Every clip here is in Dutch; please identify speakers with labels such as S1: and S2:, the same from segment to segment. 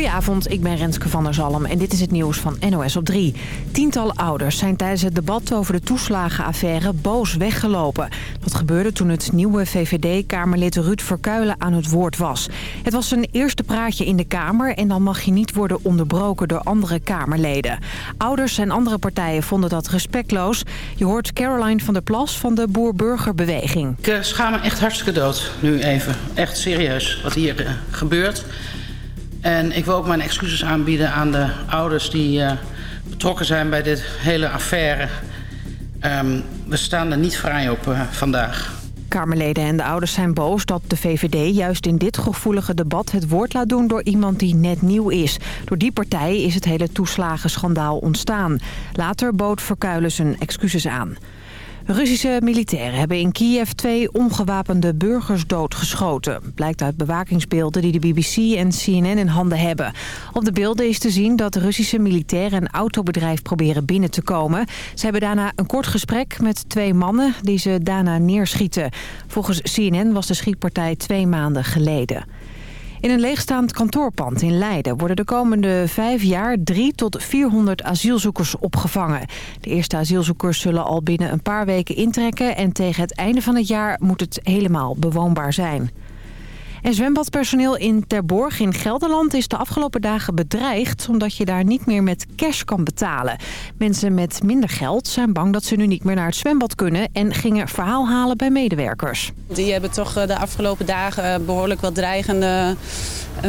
S1: Goedenavond, ik ben Renske van der Zalm en dit is het nieuws van NOS op 3. Tientallen ouders zijn tijdens het debat over de toeslagenaffaire boos weggelopen. Dat gebeurde toen het nieuwe VVD-Kamerlid Ruud Verkuilen aan het woord was. Het was zijn eerste praatje in de Kamer en dan mag je niet worden onderbroken door andere Kamerleden. Ouders en andere partijen vonden dat respectloos. Je hoort Caroline van der Plas van de Boer-Burgerbeweging.
S2: Ik uh, schaam me echt hartstikke dood, nu even. Echt serieus, wat hier uh, gebeurt. En ik wil ook mijn excuses aanbieden aan de ouders die uh, betrokken zijn bij dit hele affaire. Um, we staan er niet vrij op uh, vandaag.
S1: Kamerleden en de ouders zijn boos dat de VVD juist in dit gevoelige debat het woord laat doen door iemand die net nieuw is. Door die partij is het hele toeslagenschandaal ontstaan. Later bood Verkuilen zijn excuses aan. Russische militairen hebben in Kiev twee ongewapende burgers doodgeschoten. Blijkt uit bewakingsbeelden die de BBC en CNN in handen hebben. Op de beelden is te zien dat Russische militairen een autobedrijf proberen binnen te komen. Ze hebben daarna een kort gesprek met twee mannen die ze daarna neerschieten. Volgens CNN was de schietpartij twee maanden geleden. In een leegstaand kantoorpand in Leiden worden de komende vijf jaar 3 tot 400 asielzoekers opgevangen. De eerste asielzoekers zullen al binnen een paar weken intrekken en tegen het einde van het jaar moet het helemaal bewoonbaar zijn. En zwembadpersoneel in Terborg in Gelderland is de afgelopen dagen bedreigd... omdat je daar niet meer met cash kan betalen. Mensen met minder geld zijn bang dat ze nu niet meer naar het zwembad kunnen... en gingen verhaal halen bij medewerkers.
S3: Die hebben toch de afgelopen dagen behoorlijk wat dreigende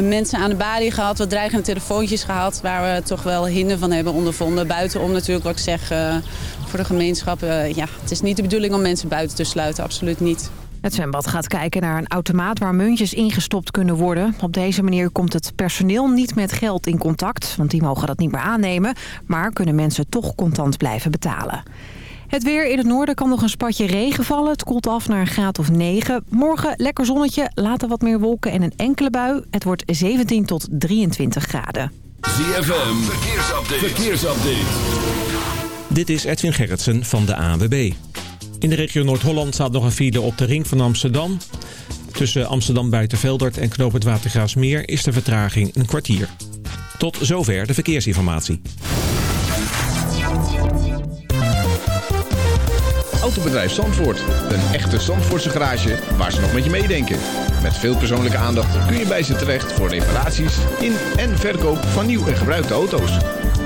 S3: mensen aan de balie gehad. Wat dreigende telefoontjes gehad waar we toch wel hinder van hebben ondervonden. Buitenom natuurlijk wat ik zeg voor de gemeenschap. Ja, het is niet de bedoeling om mensen buiten te sluiten, absoluut niet.
S1: Het zwembad gaat kijken naar een automaat waar muntjes ingestopt kunnen worden. Op deze manier komt het personeel niet met geld in contact, want die mogen dat niet meer aannemen. Maar kunnen mensen toch contant blijven betalen. Het weer in het noorden kan nog een spatje regen vallen. Het koelt af naar een graad of 9. Morgen lekker zonnetje, later wat meer wolken en een enkele bui. Het wordt 17 tot 23 graden.
S4: ZFM, verkeersupdate. verkeersupdate.
S5: Dit is Edwin Gerritsen van de ANWB. In de regio Noord-Holland staat nog een file op de ring van Amsterdam. Tussen Amsterdam Buitenveldert en Knoop het is de vertraging een kwartier. Tot zover de verkeersinformatie.
S6: Autobedrijf Zandvoort. Een echte Zandvoortse garage waar ze nog met je meedenken. Met veel persoonlijke aandacht kun je bij ze terecht voor reparaties in en verkoop van nieuw en gebruikte auto's.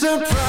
S7: some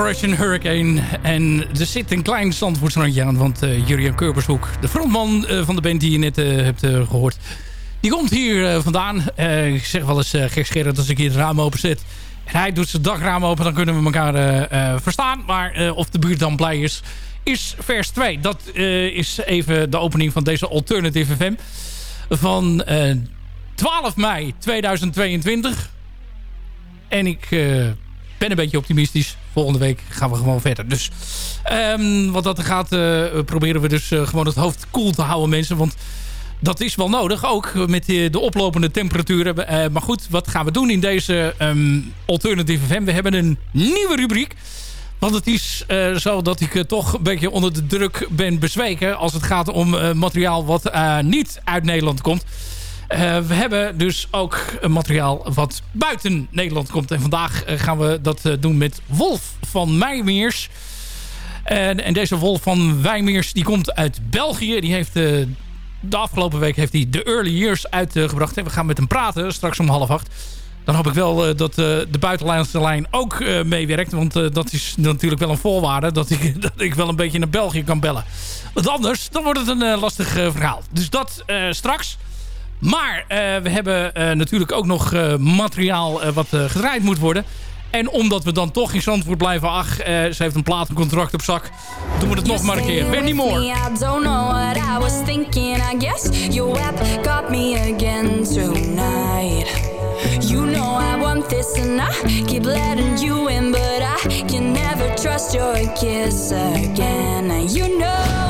S7: Operation Hurricane. En er zit een klein zandvoortsrandje aan. Want uh, Jurian Kurbershoek, de frontman uh, van de band die je net uh, hebt gehoord... die komt hier vandaan. ik zeg wel eens uh, als ik hier het raam open zet... en hij doet zijn dakraam open, dan kunnen we elkaar verstaan. Maar of de buurt dan blij is, is vers 2. Dat is even de opening van deze Alternative FM. Van 12 mei 2022. En ik ben een beetje optimistisch. Volgende week gaan we gewoon verder. Dus um, wat dat gaat, uh, proberen we dus uh, gewoon het hoofd koel te houden mensen. Want dat is wel nodig, ook met de, de oplopende temperaturen. Uh, maar goed, wat gaan we doen in deze um, Alternative FM? We hebben een nieuwe rubriek. Want het is zo dat ik toch een beetje onder de druk ben bezweken... als het gaat om materiaal wat niet uit Nederland komt. Uh, we hebben dus ook materiaal wat buiten Nederland komt. En vandaag uh, gaan we dat uh, doen met Wolf van Meijmeers. En, en, deze Wolf van Wijmeers die komt uit België. Die heeft de afgelopen week heeft hij de Early Years uitgebracht. En we gaan met hem praten straks om half acht. Dan hoop ik wel dat de buitenlandse lijn ook meewerkt. Want dat is natuurlijk wel een voorwaarde. Dat ik, dat ik wel een beetje naar België kan bellen. Want anders dan wordt het een lastig verhaal. Dus dat straks... Maar uh, we hebben uh, natuurlijk ook nog uh, materiaal wat gedraaid moet worden. En omdat we dan toch in Zandvoort blijven... ach, ze heeft een platencontract op zak... doen we het nog maar een keer. Benny Moore. I don't know what I was thinking. I guess your web got me again tonight. You know I want this and I keep letting you in But I can never trust your kiss again You know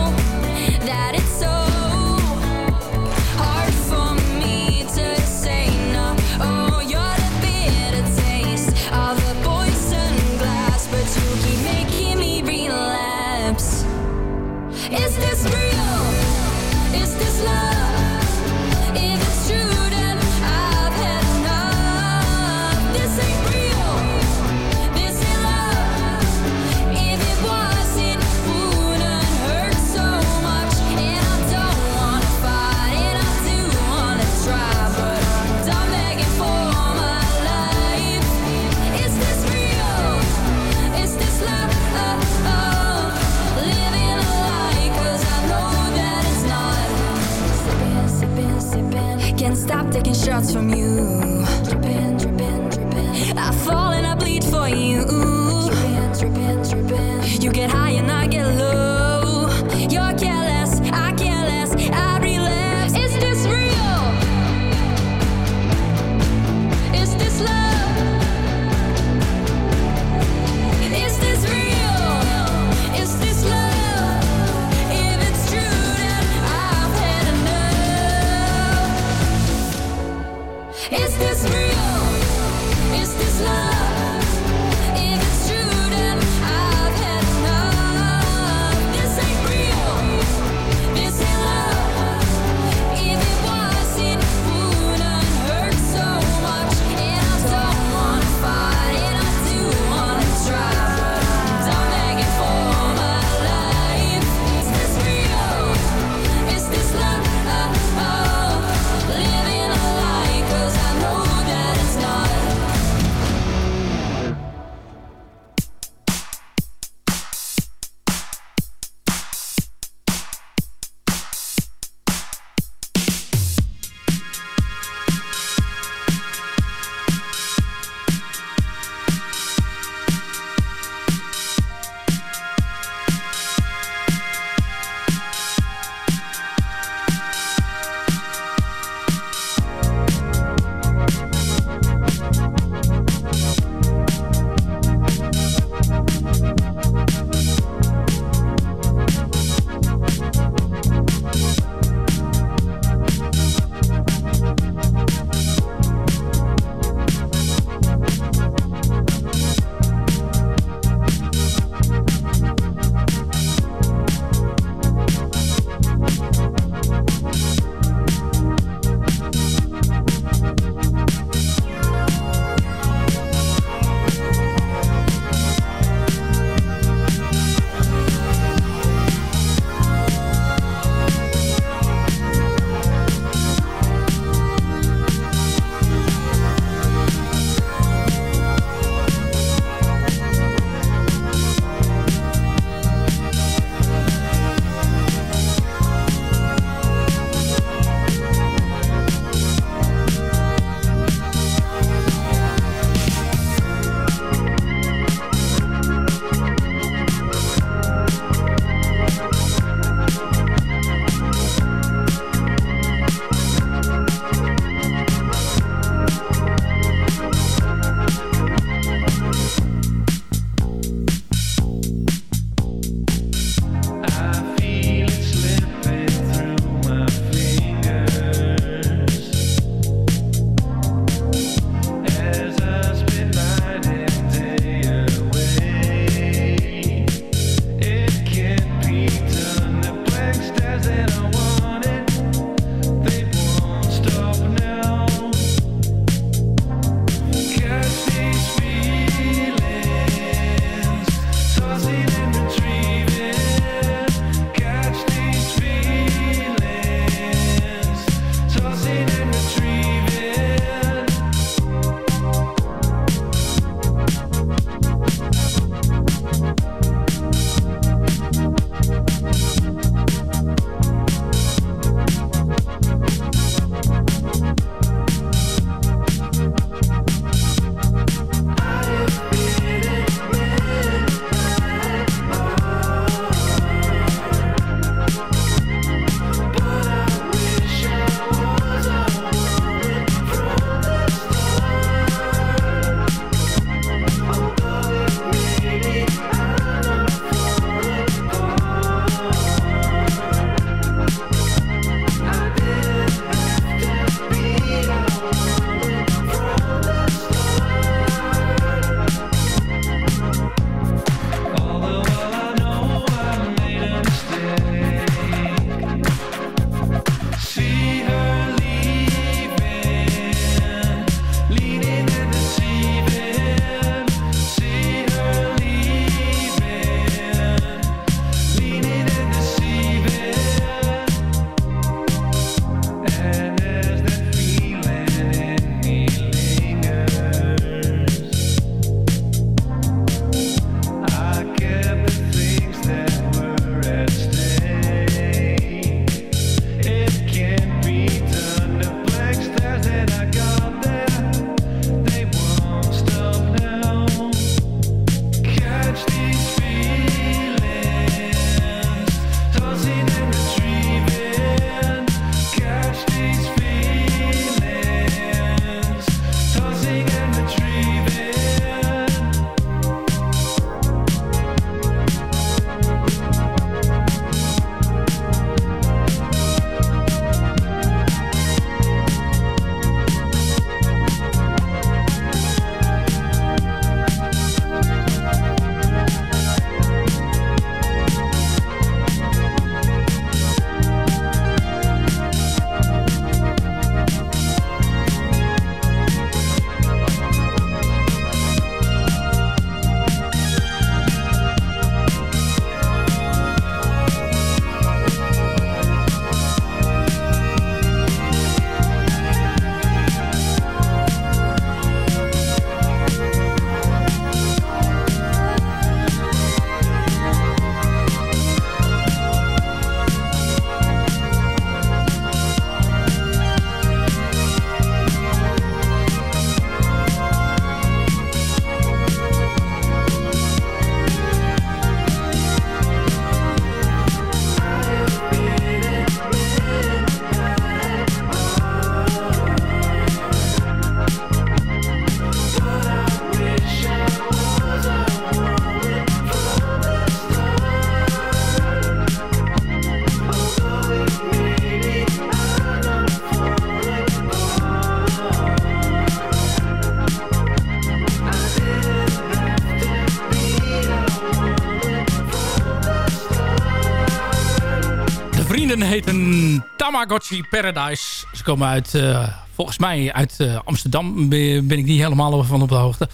S8: heten Tamagotchi Paradise. Ze komen uit, uh, volgens mij uit uh, Amsterdam. Ben ik niet helemaal van op de hoogte.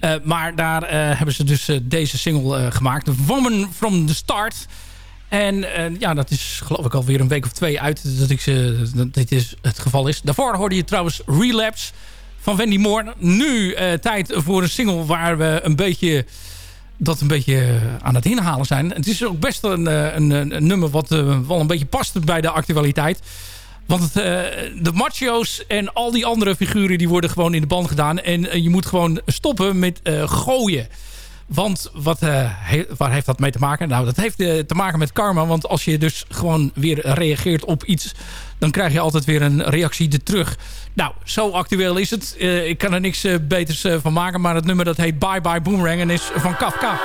S8: Uh, maar daar hebben ze dus deze single gemaakt. Woman from the Start. En ja, dat is geloof ik alweer een week of twee uit dat, ik ze, dat dit is het geval is. Daarvoor hoorde je trouwens Relapse van Wendy Moore. Nu tijd voor een single waar we een beetje dat een beetje eh, aan het inhalen zijn. Het is ook best een, eh, een, een nummer wat uh, wel een beetje past bij de actualiteit. Want de macho's en al die andere figuren... die worden gewoon in de band gedaan. En je moet gewoon stoppen met gooien. Want wat, waar heeft dat mee te maken? Nou, dat heeft te maken met karma. Want als je dus gewoon weer reageert op iets... dan krijg je altijd weer een reactie er terug. Nou, zo actueel is het. Uh, ik kan er niks beters van maken. Maar het nummer dat heet Bye Bye Boomerang en is van Kafka.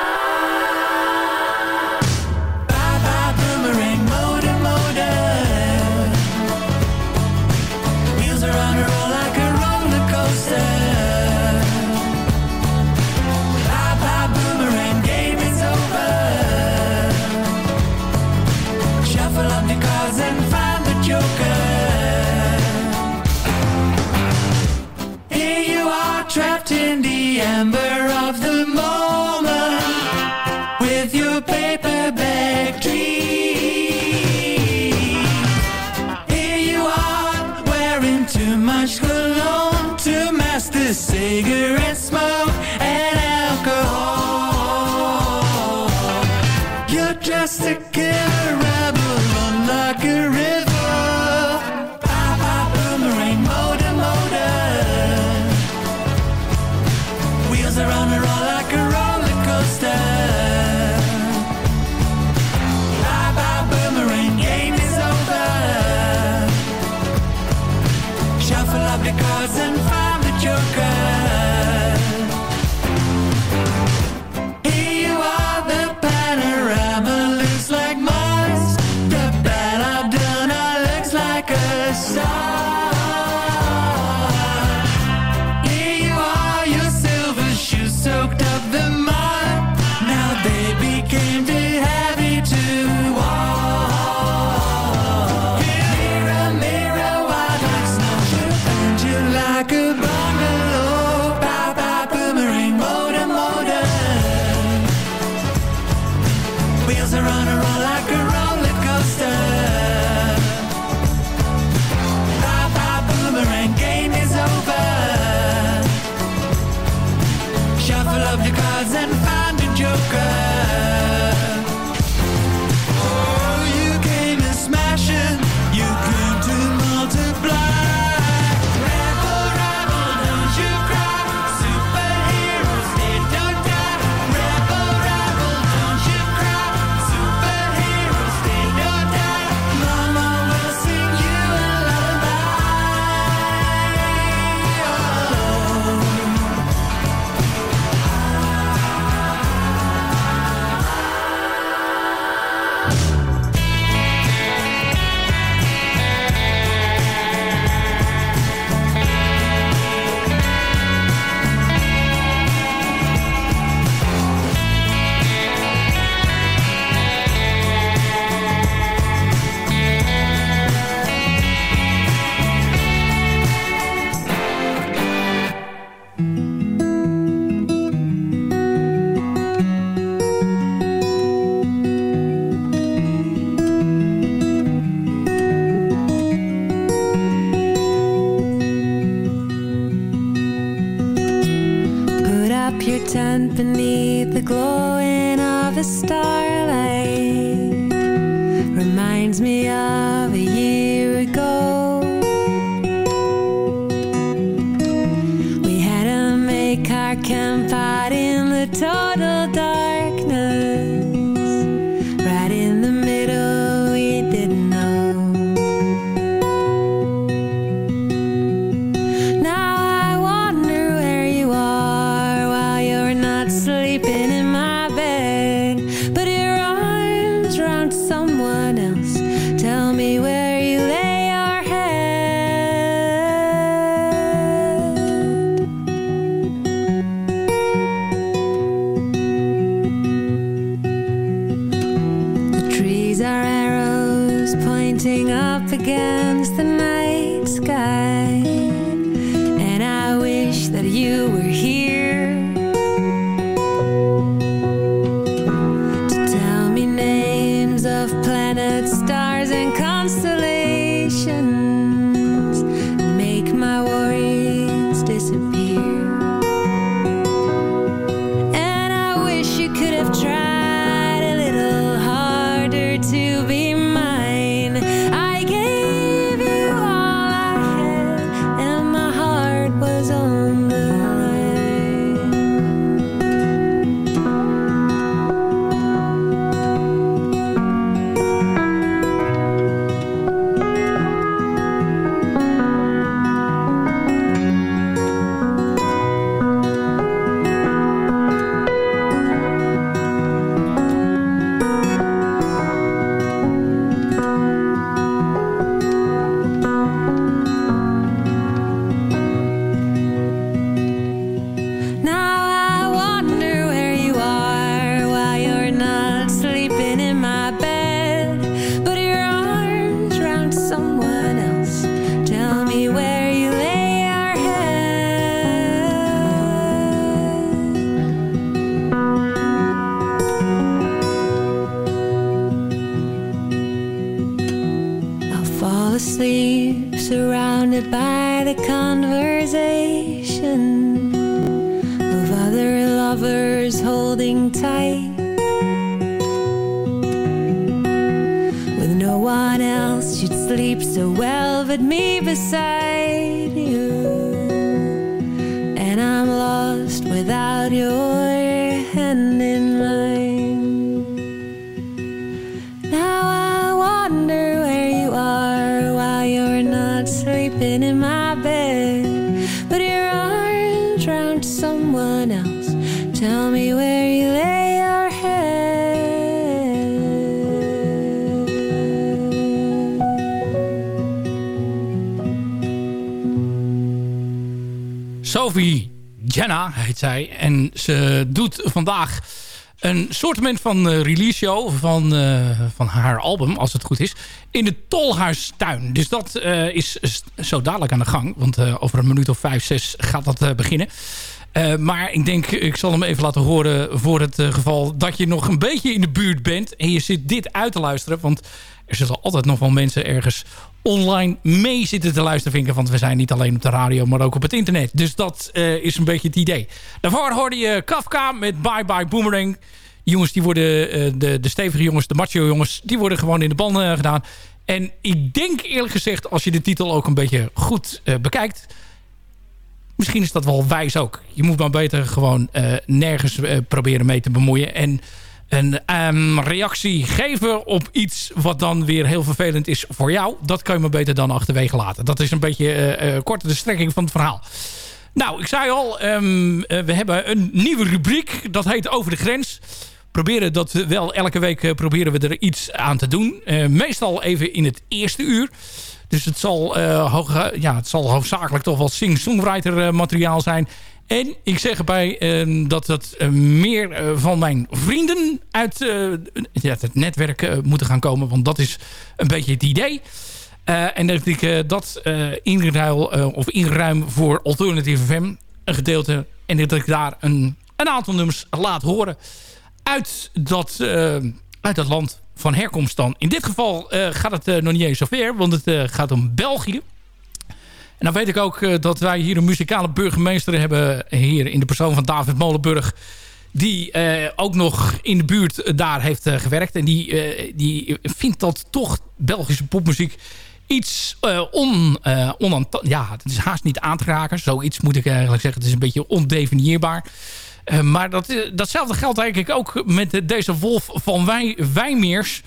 S9: just a killer rebel, unlike a have tried a little harder to be
S10: Sophie Jenna heet zij. En ze doet vandaag een soortement van uh, release show van, uh, van haar album, als het goed is, in de Tolhuistuin. Dus dat uh, is zo dadelijk aan de gang. Want over een minuut of vijf, zes gaat dat beginnen. maar ik denk, ik zal hem even laten horen voor het geval dat je nog een beetje in de buurt bent. En je zit dit uit te luisteren. Want er zitten altijd nog wel mensen ergens online mee zitten te luisteren vinken. Want we zijn niet alleen op de radio, maar ook op het internet. Dus dat uh, is een beetje het idee. Daarvoor hoorde je Kafka met Bye Bye Boomerang. Jongens, die worden, uh, de, de stevige jongens, de macho jongens... die worden gewoon in de ban uh, gedaan. En ik denk eerlijk gezegd, als je de titel ook een beetje goed bekijkt... misschien is dat wel wijs ook. Je moet maar beter gewoon nergens proberen mee te bemoeien. En een um, reactie geven op iets wat dan weer heel vervelend is voor jou. Dat kan je maar beter dan achterwege laten. Dat is een beetje uh, uh, kort de strekking van het verhaal. Nou, ik zei al, um, uh, we hebben een nieuwe rubriek. Dat heet Over de Grens. Proberen dat wel elke week proberen we er iets aan te doen. meestal even in het eerste uur. Dus het zal, hoog, ja, het zal hoofdzakelijk toch wel sing-songwriter materiaal zijn. En ik zeg erbij uh, dat het uh, meer uh, van mijn vrienden uit ja, het netwerk moeten gaan komen. Want dat is een beetje het idee. en dat ik dat inruil, of inruim voor Alternative FM. Een gedeelte. En dat ik daar een, een aantal nummers laat horen. Uit dat, uit dat land van herkomst dan. In dit geval gaat het nog niet eens zo ver. Want het gaat om België. En dan weet ik ook uh, dat wij hier een muzikale burgemeester hebben... hier in de persoon van David Molenburg... die uh, ook nog in de buurt daar heeft uh, gewerkt. En die, die vindt dat toch Belgische popmuziek iets on, on... Ja, het is haast niet aan te raken. Zoiets moet ik eigenlijk zeggen. Het is een beetje ondefinieerbaar. maar dat, datzelfde geldt eigenlijk ook met deze Wolf van Wij, Wijmeers...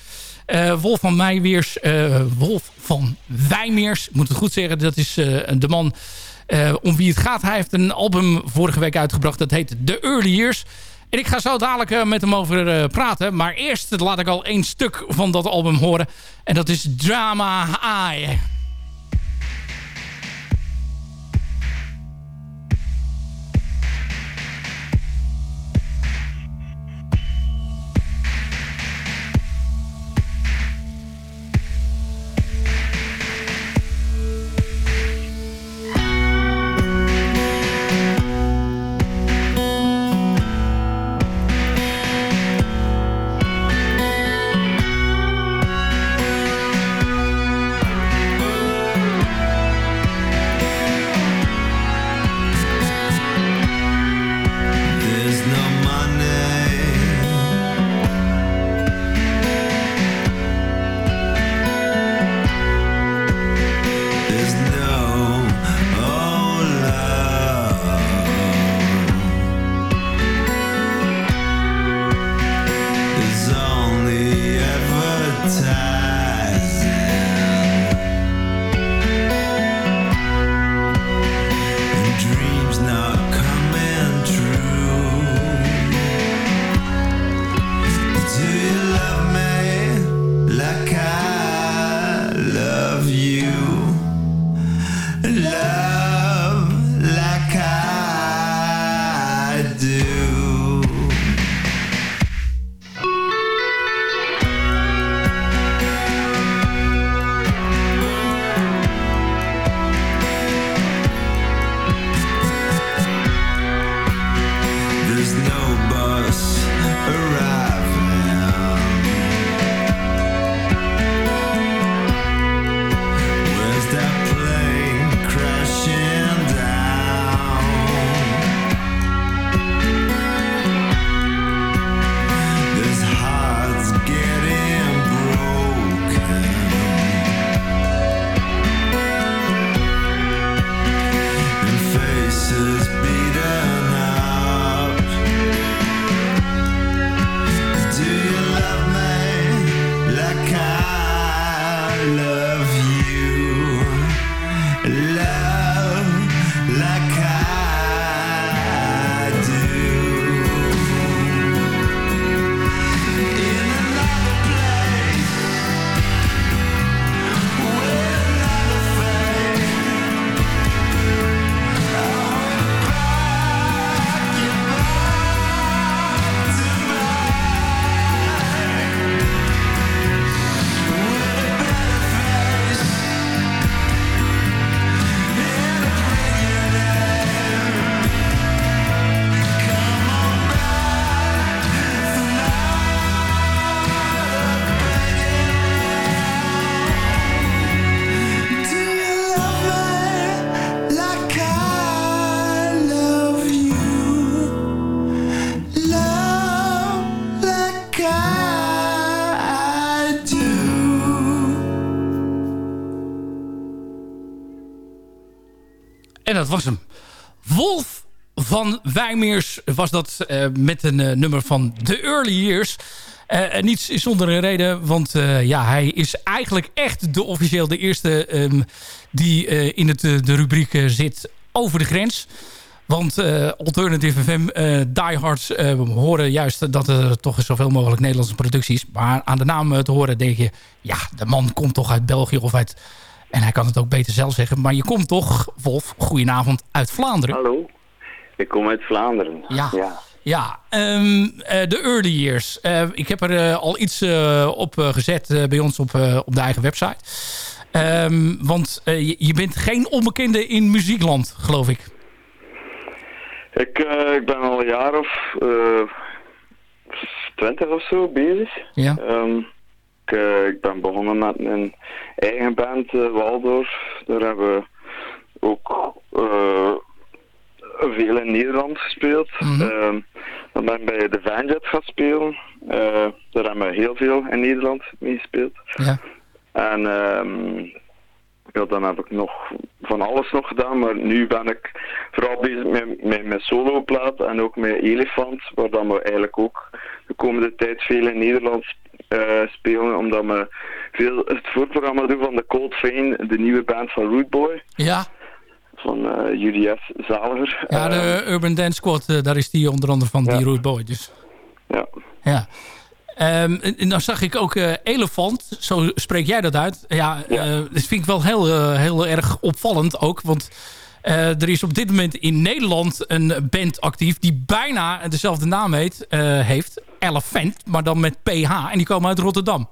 S10: Uh, Wolf van Meijweers, uh, Wolf van Wijmeers, moet het goed zeggen. Dat is uh, de man om wie het gaat. Hij heeft een album vorige week uitgebracht. Dat heet The Early Years. En ik ga zo dadelijk met hem over praten. Maar eerst laat ik al één stuk van dat album horen. En dat is Drama Eye.
S11: Love.
S10: En dat was hem. Wolf van Wijmeers was dat eh, met een eh, nummer van The Early Years. Eh, en niets zonder een reden, want ja, hij is eigenlijk echt de officieel de eerste ehm, die in het, de rubriek zit over de grens. Want eh, Alternative FM eh diehards eh, horen juist dat er toch zoveel mogelijk Nederlandse producties. Maar aan de naam te horen denk je, ja, de man komt toch uit België of uit... En hij kan het ook beter zelf zeggen. Maar je komt toch, Wolf, goedenavond, uit Vlaanderen.
S12: Hallo, ik kom uit Vlaanderen.
S10: Ja. Ja, ehm, eh, de early years. Ik heb er al iets op gezet bij ons op, op de eigen website. Ehm, want je, je bent geen onbekende in muziekland, geloof ik.
S12: Ik, eh, ik ben al een jaar of eh, twintig of zo bezig.
S10: Ja.
S12: Ehm, ik, eh, ik ben begonnen met een eigen band, Waldorf. Daar hebben we ook eh, veel in Nederland gespeeld. Ehm, dan ben ik bij de Vanjet gaan spelen. Daar hebben we heel veel in Nederland mee gespeeld.
S10: Ja.
S12: En ehm, ja, dan heb ik nog van alles nog gedaan, maar nu ben ik vooral bezig met, met mijn soloplaat en ook met Elefant, waar dan we eigenlijk ook de komende tijd veel in Nederland eh, spelen, omdat we veel het voorprogramma doen van de Cold Vein, de nieuwe band van Rootboy,
S10: Ja,
S12: van eh Judy S. Zaliger.
S10: ja de Urban Dance Squad, eh, daar is die onder andere van, die Root Boy. Dus.
S12: Ja.
S10: Ja. Ehm, en, en dan zag ik ook eh, Elefant, zo spreek jij dat uit. Ja, eh, dat vind ik wel heel, eh, heel erg opvallend ook, want er is op dit moment in Nederland een band actief die bijna dezelfde naam heet, heeft, Elephant, maar dan met PH en die komen uit Rotterdam.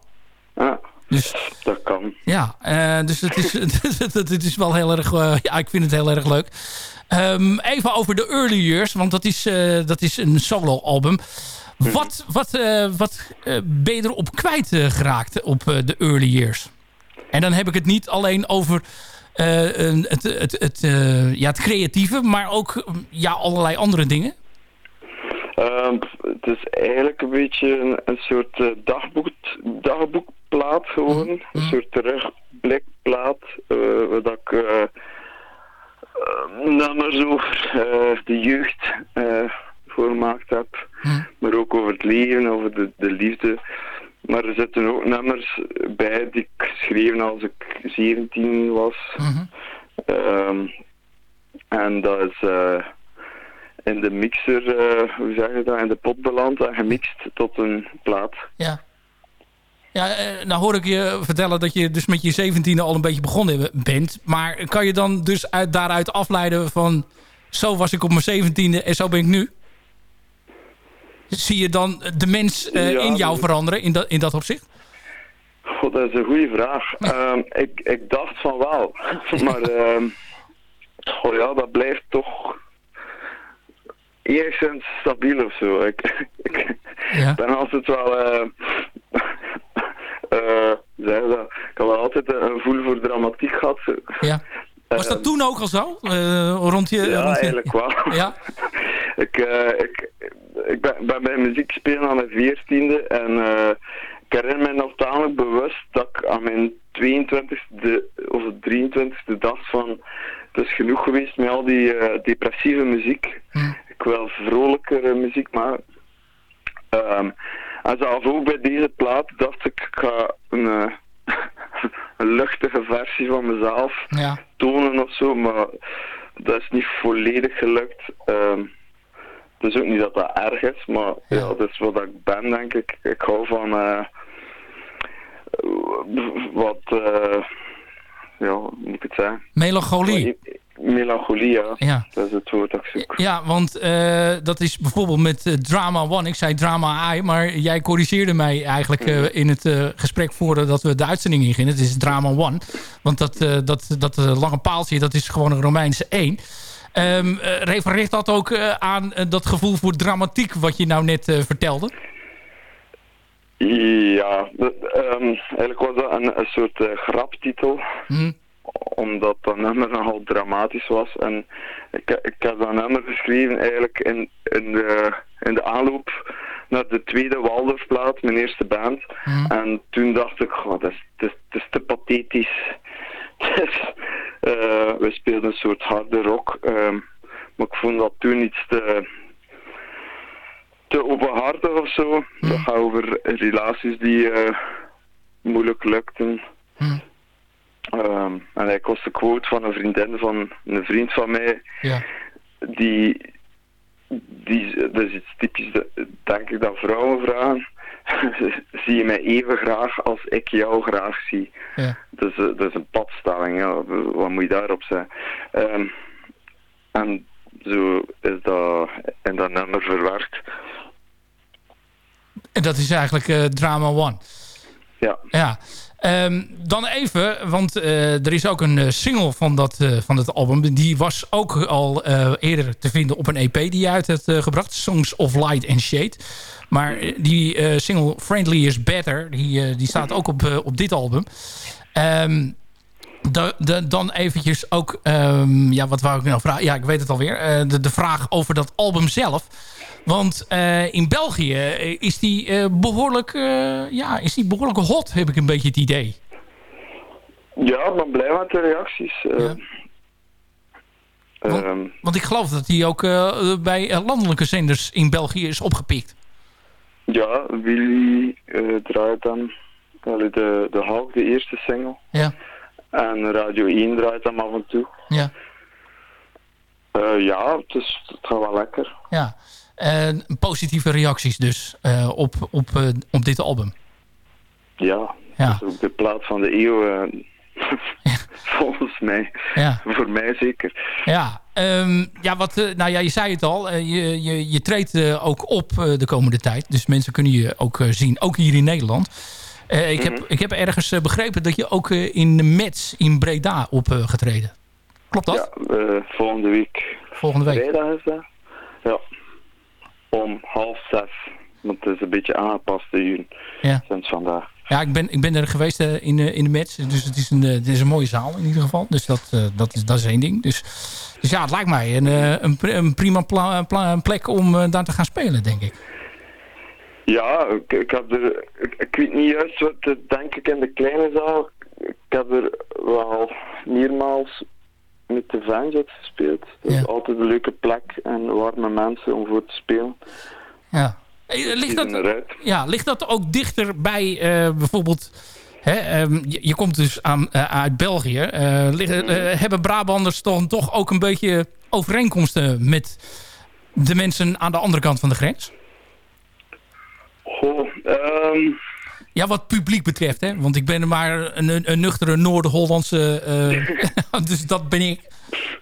S12: Ja,
S10: dus,
S12: dat kan.
S10: Ja, dus het is, het is wel heel erg, ja, ik vind het heel erg leuk. Ehm, even over de Early Years, want dat is, dat is een solo-album. Wat, wat, eh, wat eh, ben je erop kwijt eh, geraakt op de Early Years? En dan heb ik het niet alleen over het, het, het, ja, het creatieve, maar ook eh, ja, allerlei andere dingen.
S12: Ehm, het is eigenlijk een beetje een, een soort dagboek, dagboekplaat geworden. Een soort terugblikplaat. waar dat ik eh, nummers over de jeugd voor gemaakt heb. Maar ook over het leven, over de, de liefde. Maar er zitten ook nummers bij die ik geschreven als ik 17 was. Ehm, en dat is eh, in de mixer, eh, hoe zeg je dat, in de pot beland en gemixt tot een plaat.
S10: Ja. Ja, eh, nou hoor ik je vertellen dat je dus met je zeventiende al een beetje begonnen bent. Maar kan je dan dus uit, daaruit afleiden van... zo was ik op mijn zeventiende en zo ben ik nu? Zie je dan de mens eh,
S12: Ja,
S10: in jou veranderen in dat, in dat opzicht?
S12: God, dat is een goede vraag. Ehm, ik, ik dacht van wel. maar ehm, oh ja, dat blijft toch enigszins stabiel of zo. Ik, ik ben altijd wel... zeg je dat? Ik heb wel altijd een gevoel voor dramatiek gehad. Zo.
S10: Ja. Was dat toen ook al zo? Eh, rond je,
S12: Ja,
S10: rond je...
S12: eigenlijk wel.
S10: Ja?
S12: ik, eh, ik, ik ben, ben bij muziek spelen aan mijn veertiende en eh, ik herinner me nog tamelijk bewust dat ik aan mijn 22e of 23e dacht van het is genoeg geweest met al die eh, depressieve muziek. Ik wil vrolijkere muziek maken. Ehm, en zelf ook bij deze plaat dacht ik, ik ga een, eh, een luchtige versie van mezelf
S10: Ja.
S12: tonen of zo, maar dat is niet volledig gelukt. Het is ook niet dat dat erg is, maar ja, dat is wat ik ben, denk ik. Ik hou van eh, wat, eh, ja, hoe moet ik het zeggen?
S10: Melancholie.
S12: Melancholie, ja. Dat is het woord dat ik zoek.
S10: Ja, want eh, dat is bijvoorbeeld met eh, Drama One. Ik zei Drama I, maar jij corrigeerde mij eigenlijk eh, in het gesprek voordat we de uitzending ingingen. Het is Drama One. Want dat, dat, dat lange paaltje, dat is gewoon een Romeinse 1. Ehm eh, refereert dat ook aan dat gevoel voor dramatiek wat je nou net vertelde?
S12: Ja, dat, ehm, eigenlijk was dat een, een soort graptitel.
S10: Hm.
S12: Omdat dat nummer nogal dramatisch was. En ik, ik heb dat nummer geschreven eigenlijk in, in, de, in de aanloop naar de tweede Waldorfplaat, mijn eerste band. En toen dacht ik, goh, dat is, dat is, dat is te pathetisch. Dus, eh, we speelden een soort harde rock. ehm, maar ik vond dat toen iets te, te openhartig of zo. Dat gaat over relaties die eh, moeilijk lukten. Ehm, en hij kost de quote van een vriendin van een vriend van mij.
S10: Ja.
S12: Die, die, dat is iets typisch, denk ik, dat vrouwen vragen. zie je mij even graag als ik jou graag zie.
S10: Ja.
S12: Dat is, eh, dat is een padstelling, ja. wat moet je daarop zeggen? Ehm, en zo is dat in dat nummer verwerkt.
S10: En dat is eigenlijk eh, Drama One.
S12: Ja.
S10: Ja. Ehm, dan even, want eh, er is ook een eh, single van dat, eh, van dat album. Die was ook al eerder te vinden op een EP die je uit hebt gebracht. Songs of Light and Shade. Maar die single Friendly is Better, die, die staat ook op, op dit album. Ehm, da- dan eventjes ook, ehm, ja, wat wou ik nou vragen? Ja, ik weet het alweer. De, de vraag over dat album zelf. Want eh, in België eh, is die, eh, behoorlijk, eh, ja, is die behoorlijk hot, heb ik een beetje het idee.
S12: Ja, ik ben blij met de reacties. eh. Ehm,
S10: Want ik geloof dat die ook bij landelijke zenders in België is opgepikt.
S12: ja, Willy draait dan de, de de eerste single.
S10: Ja.
S12: En Radio 1 draait hem af en toe.
S10: Ja.
S12: Ja, het, is, het gaat wel lekker.
S10: Ja. En positieve reacties dus eh, op, op, eh, op dit album.
S12: Ja,
S10: Ja.
S12: dat is ook de plaat van de eeuw. eh, volgens mij.
S10: Ja.
S12: Voor mij zeker.
S10: Ja, ehm, ja, wat, nou ja, je zei het al. je, je, je treedt ook op de komende tijd. Dus mensen kunnen je ook zien. Ook hier in Nederland. Ik, heb, ik heb ergens begrepen dat je ook in de Mets in Breda op eh, getreden. Klopt dat?
S12: Ja, volgende week.
S10: Volgende week.
S12: Vrijdag is dat? Ja. Om half zes. Want het is een beetje aangepast de uur
S10: Ja.
S12: sinds vandaag.
S10: Ja, ik ben, ik ben er geweest eh, in, eh, in de Mets. Dus het is, een, eh, het is een mooie zaal in ieder geval. Dus dat, dat, is, dat is één ding. Dus, dus ja, het lijkt mij een, een, een prima plek om daar te gaan spelen, denk ik.
S12: Ja, ik, ik heb er... Ik, ik weet niet juist wat, denk ik, in de kleine zaal. Ik heb er wel meermaals met de Vanjets gespeeld. Dat is altijd een leuke plek en warme mensen om voor te spelen.
S10: Ja. Eh, Ligt dat, ja, ligt dat ook dichter bij eh, bijvoorbeeld... Hè, ehm, je, je komt dus aan, eh, uit België. Eh, liggen, eh, hebben Brabanders toch, toch ook een beetje overeenkomsten met de mensen aan de andere kant van de grens?
S12: Goh, ehm,
S10: Ja, wat publiek betreft, hè? Want ik ben maar een, een, nuchtere Noord-Hollandse... eh, dus dat ben ik.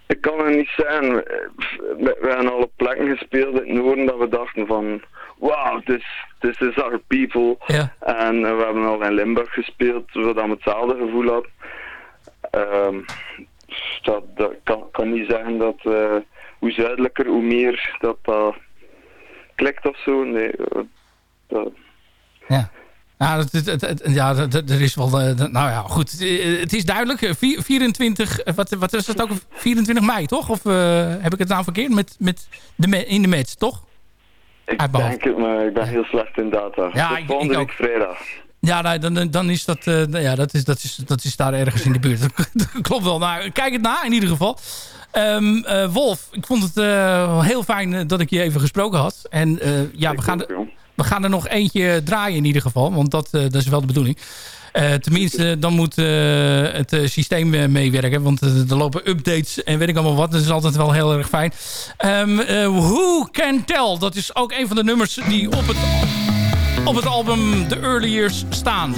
S12: Ik kan er niet zijn. We, we hebben al op plekken gespeeld in het noorden dat we dachten van... Wow, this, this is our people.
S10: Ja.
S12: En eh, we hebben al in Limburg gespeeld, zodat we hetzelfde gevoel hadden. Ehm, dat, dat kan, kan niet zeggen dat eh, hoe zuidelijker, hoe meer dat dat klikt of zo. Nee, dat,
S10: Ja. Ja, ja, dat- dat- er is wel... eh, nou ja, goed. Eh, Het is duidelijk. eh, vier- 24... eh, Wat, wat is het ook? 24 mei, toch? Of heb ik het nou verkeerd? Met, met de, in de match, toch?
S12: ik denk het, maar ik ben heel slecht in data.
S10: Ja, ik- ik ook.
S12: vrijdag.
S10: Ja, nou, dan, dan is dat, eh, ja, dat, is, dat, is, dat is daar ergens in de buurt. Dat klopt wel. Nou, kijk het na in ieder geval. Ehm, eh, Wolf, ik vond het heel fijn dat ik je even gesproken had. En ja, we gaan, we gaan er nog eentje draaien in ieder geval. Want dat, eh, dat is wel de bedoeling. Eh, tenminste, dan moet eh, het systeem meewerken. Want er lopen updates en weet ik allemaal wat. Dat is altijd wel heel erg fijn. Ehm, eh, Who Can Tell? Dat is ook een van de nummers die op het, op het album The Early Years staan.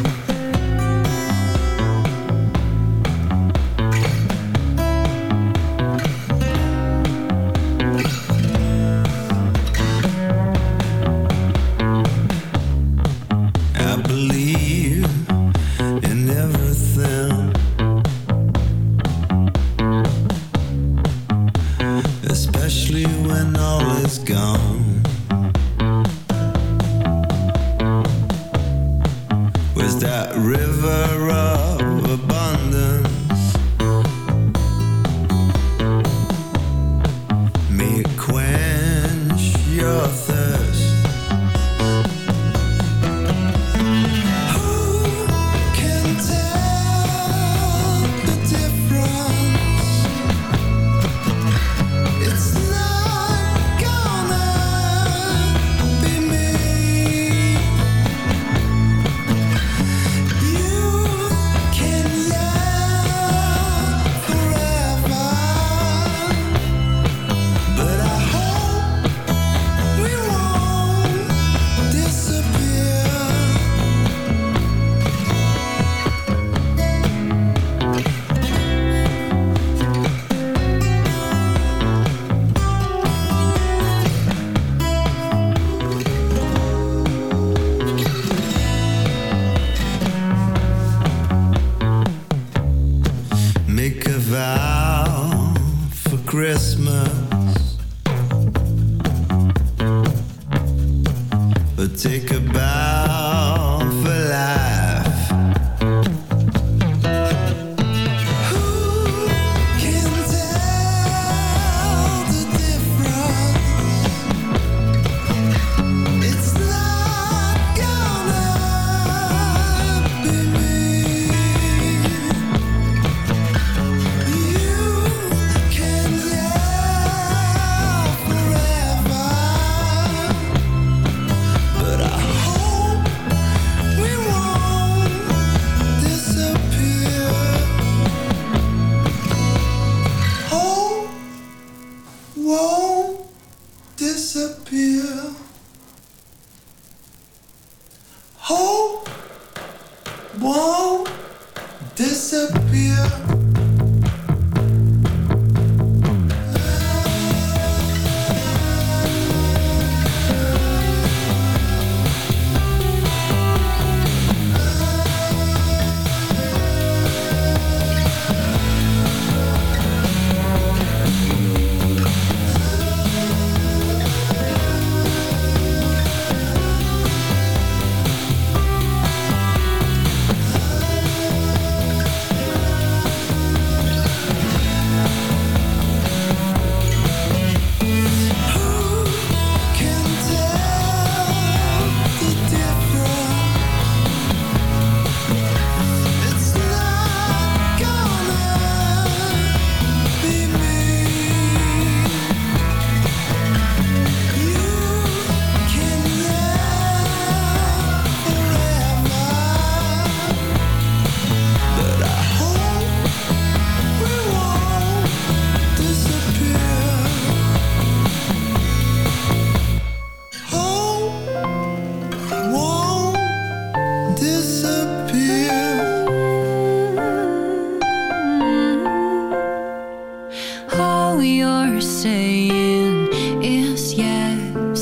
S9: You're saying is yes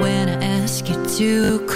S9: when I ask you to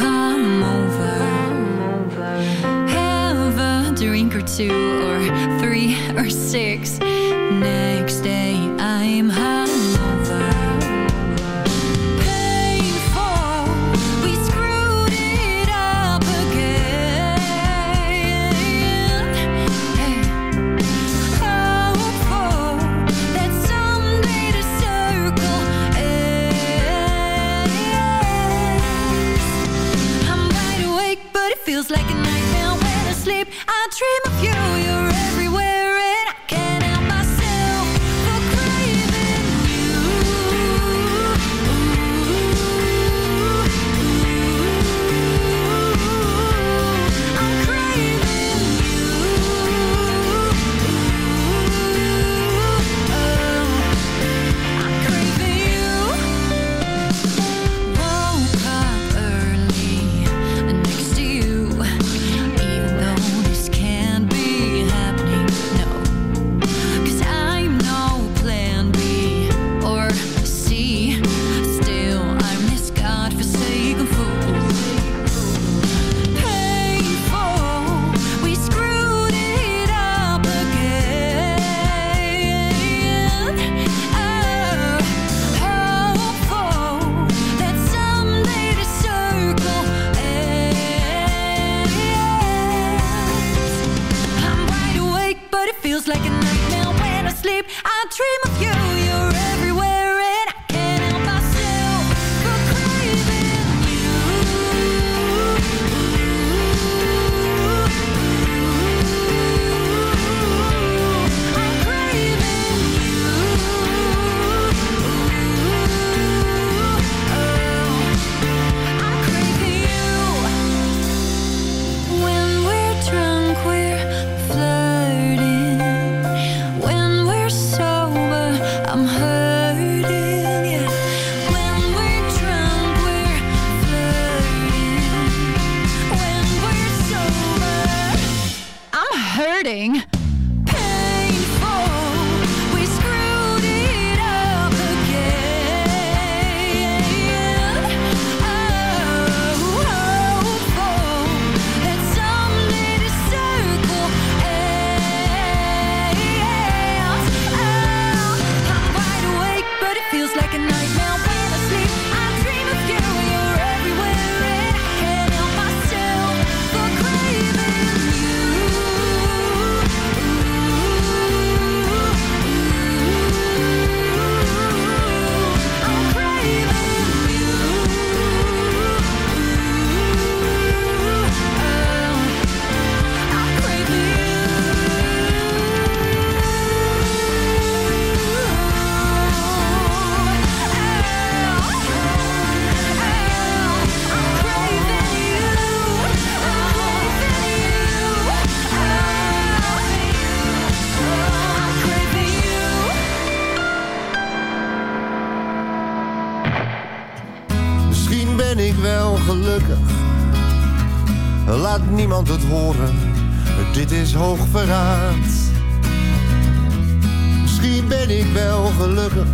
S11: gelukkig,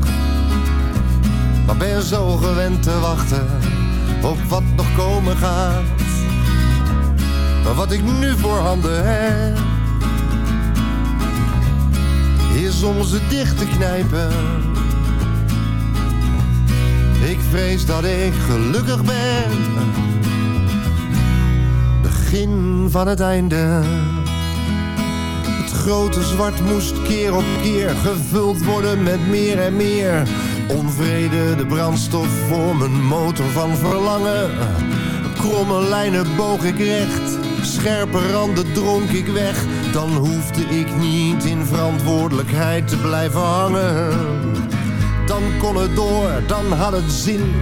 S11: maar ben zo gewend te wachten op wat nog komen gaat. Maar wat ik nu voor handen heb, is om ze dicht te knijpen. Ik vrees dat ik gelukkig ben. Begin van het einde. Het grote zwart moest keer op keer gevuld worden met meer en meer. Onvrede, de brandstof voor mijn motor van verlangen. Kromme lijnen boog ik recht, scherpe randen dronk ik weg. Dan hoefde ik niet in verantwoordelijkheid te blijven hangen. Dan kon het door, dan had het zin.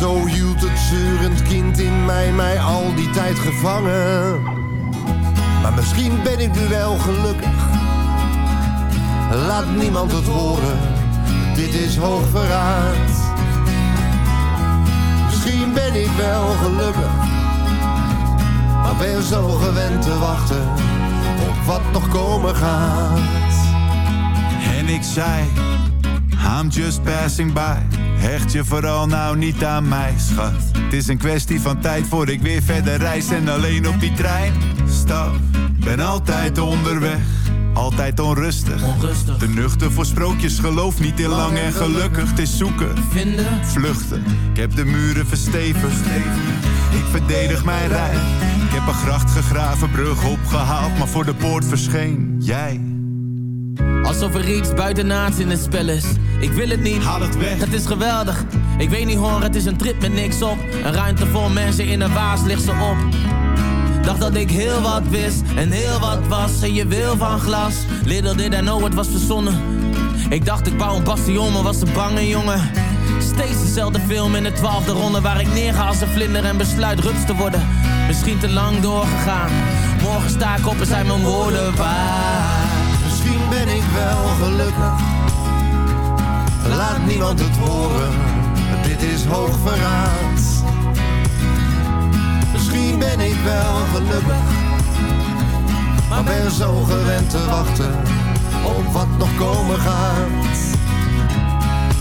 S11: Zo hield het zeurend kind in mij mij al die tijd gevangen. Misschien ben ik nu wel gelukkig. Laat niemand het horen, dit is hoog verraad. Misschien ben ik wel gelukkig, maar ben zo gewend te wachten op wat nog komen gaat.
S13: En ik zei, I'm just passing by. Hecht je vooral nou niet aan mij, schat. Het is een kwestie van tijd voor ik weer verder reis en alleen op die trein stap. Ben altijd onderweg, altijd onrustig. Te nuchter voor sprookjes, geloof niet in lang en gelukkig. Het is zoeken,
S14: Vinden,
S13: vluchten. Ik heb de muren verstevigd. Ik verdedig mijn rij. Ik heb een gracht gegraven, brug opgehaald, maar voor de poort verscheen jij.
S14: Alsof er iets buitenaards in het spel is. Ik wil het niet,
S13: Haal het weg.
S14: het is geweldig. Ik weet niet hoor, het is een trip met niks op. Een ruimte vol mensen in een waas ligt ze op. Dacht dat ik heel wat wist en heel wat was. En je wil van glas. Little did I know, het was verzonnen. Ik dacht ik bouw een bastion, maar was een bange jongen. Steeds dezelfde film in de twaalfde ronde Waar ik neerga als een vlinder en besluit ruts te worden Misschien te lang doorgegaan Morgen sta ik op en zijn mijn woorden waar
S11: Misschien ben ik wel gelukkig. Laat niemand het horen, dit is hoog verraad. Misschien ben ik wel gelukkig, maar ben zo gewend te wachten op wat nog komen gaat.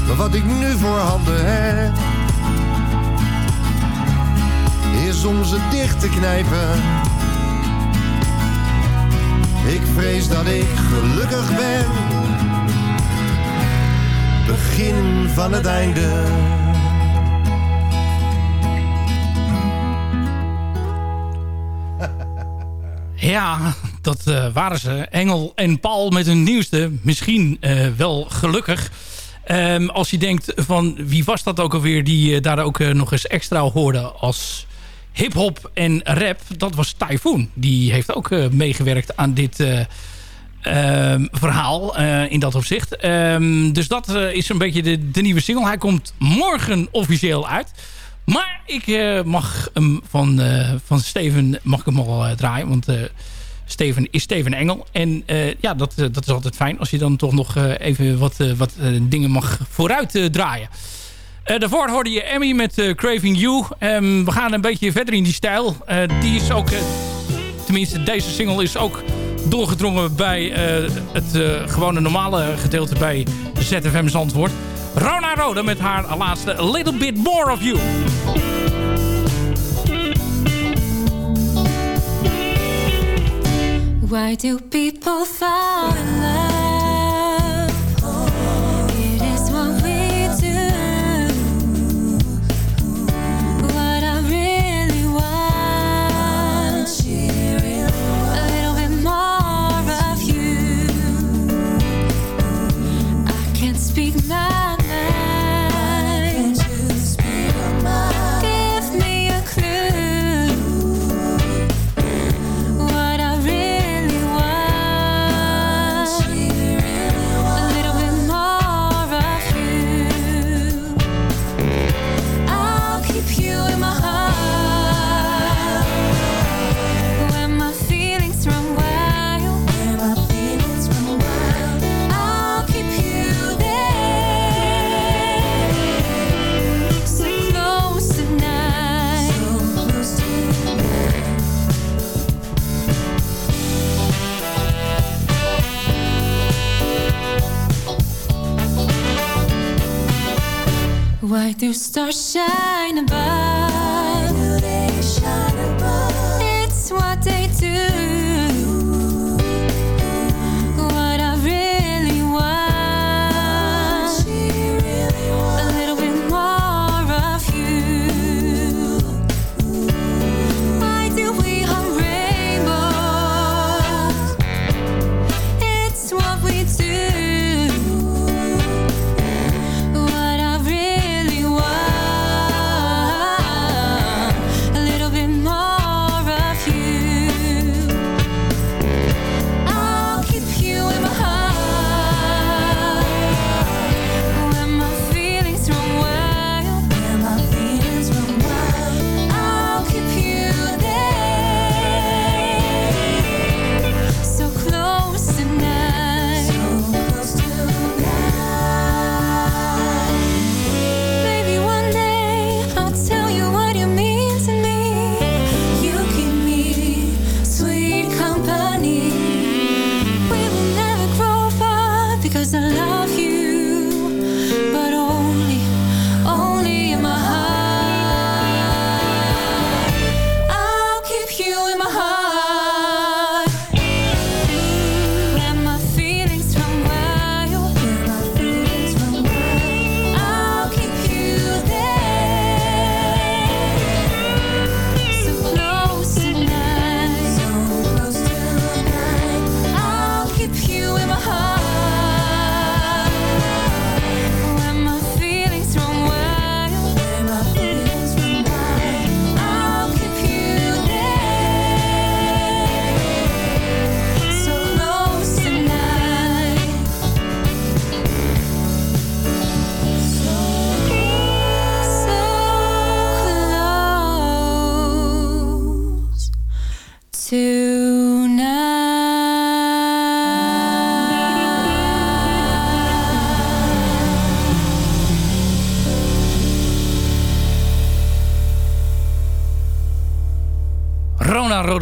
S11: Maar wat ik nu voor handen heb, is om ze dicht te knijpen. Ik vrees dat ik gelukkig ben. Begin van het einde.
S10: Ja, dat eh, waren ze. Engel en Paul met hun nieuwste. Misschien eh, wel gelukkig. Ehm, als je denkt van wie was dat ook alweer die eh, daar ook nog eens extra hoorde als hip-hop en rap. Dat was Typhoon. Die heeft ook eh, meegewerkt aan dit eh, ehm, verhaal eh, in dat opzicht. Ehm, dus dat is een beetje de, de nieuwe single. Hij komt morgen officieel uit. Maar ik mag hem van, van Steven mag ik hem al draaien. Want Steven is Steven Engel. En ja, dat, dat is altijd fijn als je dan toch nog even wat, wat dingen mag vooruit draaien. Eh, daarvoor hoorde je Emmy met eh, Craving You. Ehm, we gaan een beetje verder in die stijl. Eh, die is ook, tenminste deze single is ook doorgedrongen bij het gewone normale gedeelte bij ZFM Zandvoort. Rona Roda met haar laatste A Little Bit More of You.
S9: Why do people fall in love? Why do stars shine above?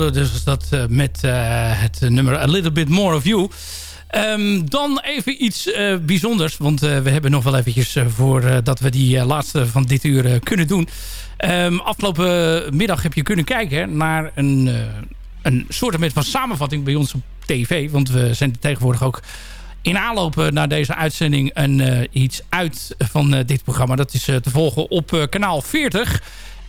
S10: Dus dat eh, met eh, het nummer A Little Bit More of You. Ehm, dan even iets eh, bijzonders, want we hebben nog wel eventjes eh, voor eh, dat we die laatste van dit uur kunnen doen. Ehm, afgelopen middag heb je kunnen kijken naar een, een soort van samenvatting bij ons op tv. Want we zenden tegenwoordig ook in aanloop naar deze uitzending een, iets uit van dit programma. Dat is te volgen op kanaal 40.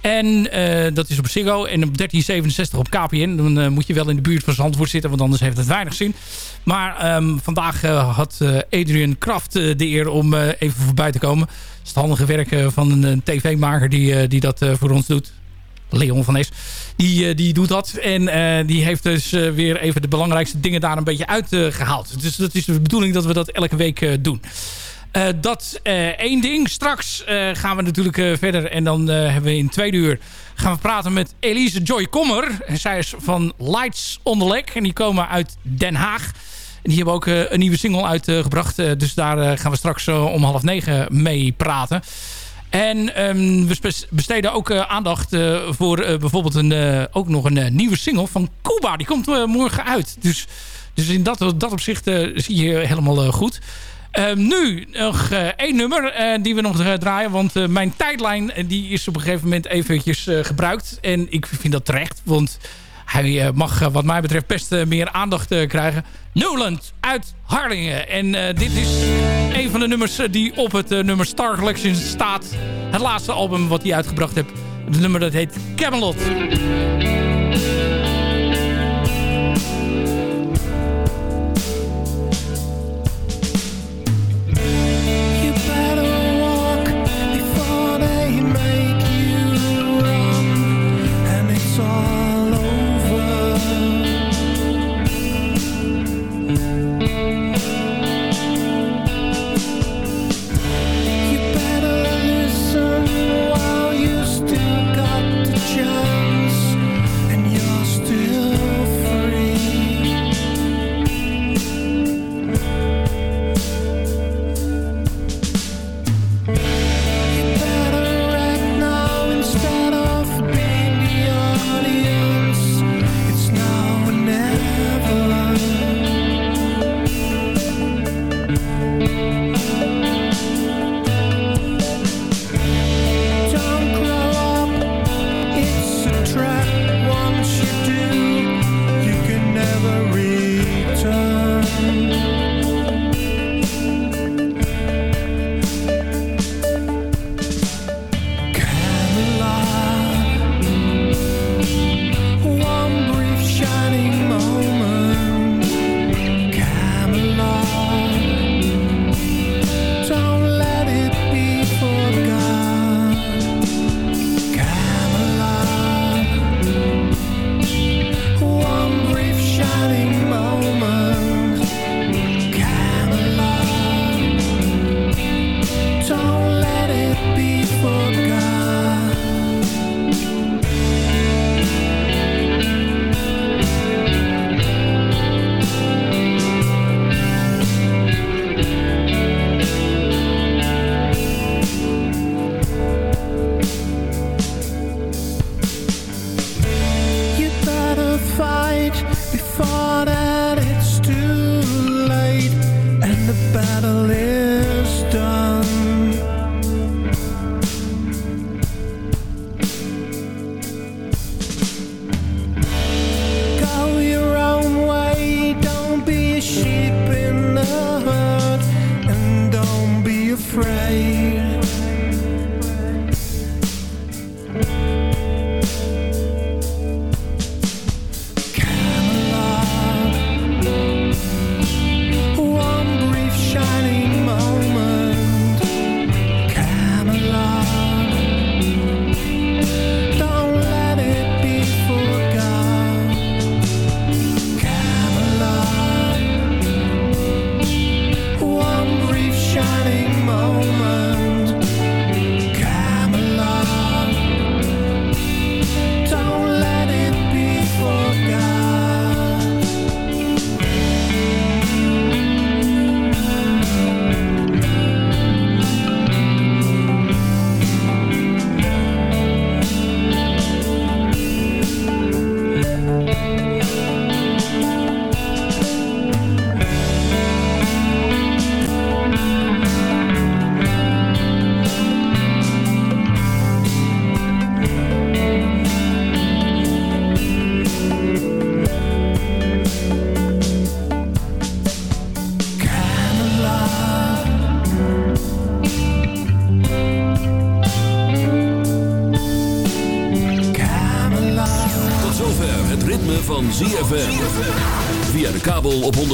S10: En eh, dat is op Ziggo en op 1367 op KPN. Dan eh, moet je wel in de buurt van Zandvoort zitten, want anders heeft het weinig zin. Maar ehm, vandaag eh, had Adrian Kraft de eer om even voorbij te komen. Het is het handige werk van een, een tv-maker die, die dat voor ons doet. Leon van Es. Die, die doet dat. En die heeft dus weer even de belangrijkste dingen daar een beetje uitgehaald. dus dat is de bedoeling dat we dat elke week doen. Eh, dat eh, één ding. Straks eh, gaan we natuurlijk verder. En dan hebben we in tweede uur gaan we praten met Elise Joy Kommer. Zij is van Lights on the. En die komen uit Den Haag. En die hebben ook een nieuwe single uitgebracht. Dus daar gaan we straks om half negen mee praten. En ehm, we besteden ook aandacht voor bijvoorbeeld een, ook nog een nieuwe single van Cuba. Die komt morgen uit. Dus, dus in dat, dat opzicht zie je helemaal goed. Ehm, nu nog eh, één nummer eh, die we nog eh, draaien. Want mijn tijdlijn die is op een gegeven moment eventjes gebruikt. En ik vind dat terecht. Want hij mag wat mij betreft best meer aandacht krijgen. Noland uit Harlingen. En dit is een van de nummers die op het nummer Star Collection staat. Het laatste album wat hij uitgebracht heeft. Het nummer dat heet Camelot.